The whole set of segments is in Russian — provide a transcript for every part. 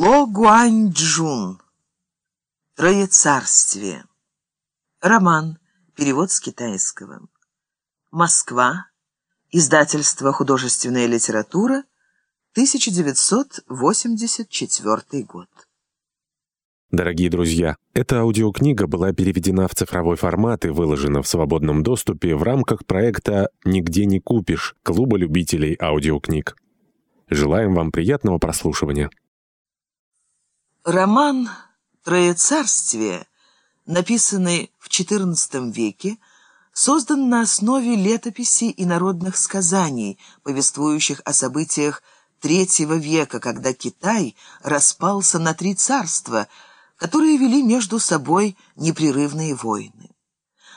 Ло Гуаньчжун. Троецарствие. Роман. Перевод с китайского. Москва. Издательство «Художественная литература», 1984 год. Дорогие друзья, эта аудиокнига была переведена в цифровой формат и выложена в свободном доступе в рамках проекта «Нигде не купишь» Клуба любителей аудиокниг. Желаем вам приятного прослушивания. Роман «Троецарствие», написанный в XIV веке, создан на основе летописей и народных сказаний, повествующих о событиях третьего века, когда Китай распался на три царства, которые вели между собой непрерывные войны.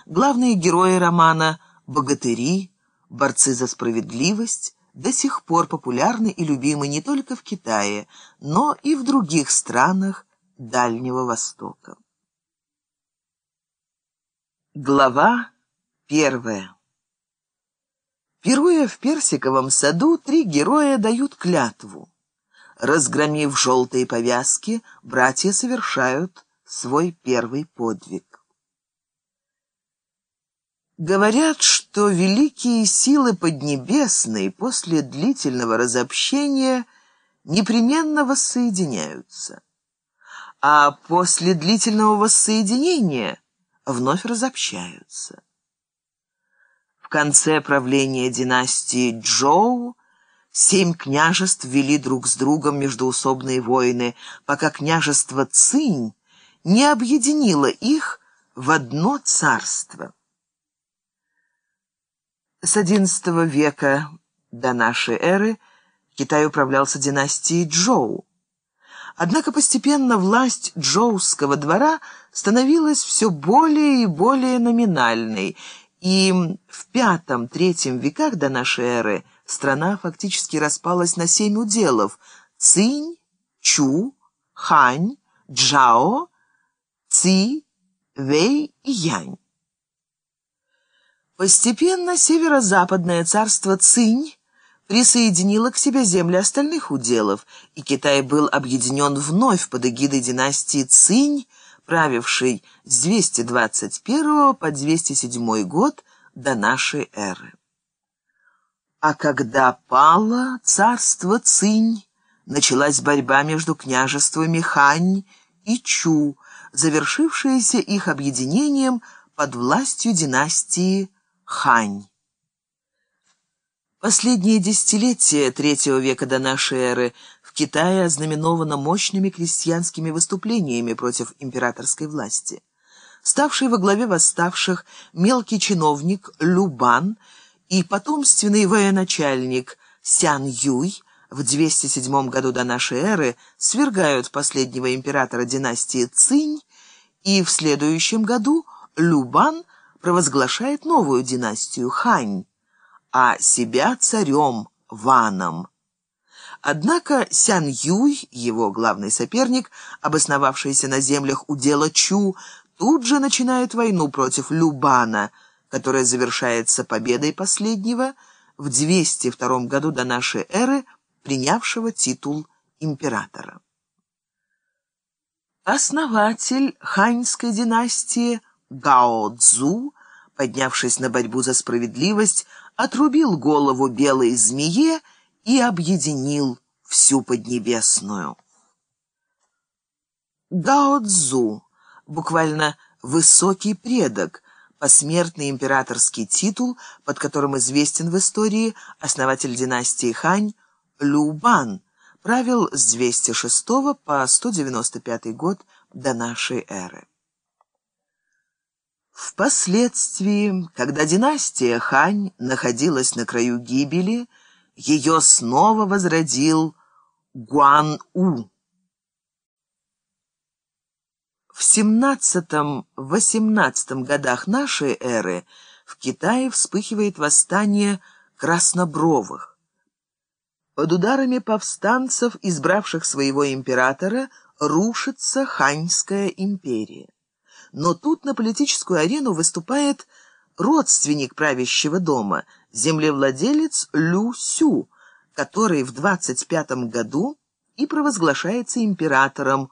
Главные герои романа – богатыри, борцы за справедливость, до сих пор популярны и любимы не только в Китае, но и в других странах Дальнего Востока. Глава первая Пируя в персиковом саду, три героя дают клятву. Разгромив желтые повязки, братья совершают свой первый подвиг. Говорят, что великие силы Поднебесной после длительного разобщения непременно воссоединяются, а после длительного воссоединения вновь разобщаются. В конце правления династии Джоу семь княжеств вели друг с другом междоусобные войны, пока княжество Цинь не объединило их в одно царство. С XI века до нашей эры Китай управлялся династией Джоу. Однако постепенно власть джоуского двора становилась все более и более номинальной, и в V-III веках до нашей эры страна фактически распалась на семь уделов – Цинь, Чу, Хань, Джао, Ци, Вэй и Янь. Постепенно северо-западное царство Цинь присоединило к себе земли остальных уделов, и Китай был объединен вновь под эгидой династии Цинь, правившей с 221 по 207 год до нашей эры. А когда пало царство Цинь, началась борьба между княжествами Хань и Чу, завершившаяся их объединением под властью династии Хань. Последние десятилетия третьего века до нашей эры в Китае ознаменовано мощными крестьянскими выступлениями против императорской власти. Ставший во главе восставших мелкий чиновник Любан и потомственный военачальник Сян Юй в 207 году до нашей эры свергают последнего императора династии Цинь, и в следующем году Любан – провозглашает новую династию Хань, а себя царем Ваном. Однако Сян Юй, его главный соперник, обосновавшийся на землях удела Чу, тут же начинает войну против Любана, которая завершается победой последнего в 202 году до нашей эры, принявшего титул императора. Основатель ханьской династии Гао Цзу, поднявшись на борьбу за справедливость, отрубил голову белой змее и объединил всю Поднебесную. Гао Цзу, буквально «высокий предок», посмертный императорский титул, под которым известен в истории основатель династии Хань Любан, правил с 206 по 195 год до нашей эры. Впоследствии, когда династия Хань находилась на краю гибели, ее снова возродил Гуан-У. В 17-18 годах нашей эры в Китае вспыхивает восстание краснобровых. Под ударами повстанцев, избравших своего императора, рушится Ханьская империя. Но тут на политическую арену выступает родственник правящего дома, землевладелец Лю Сю, который в 25 году и провозглашается императором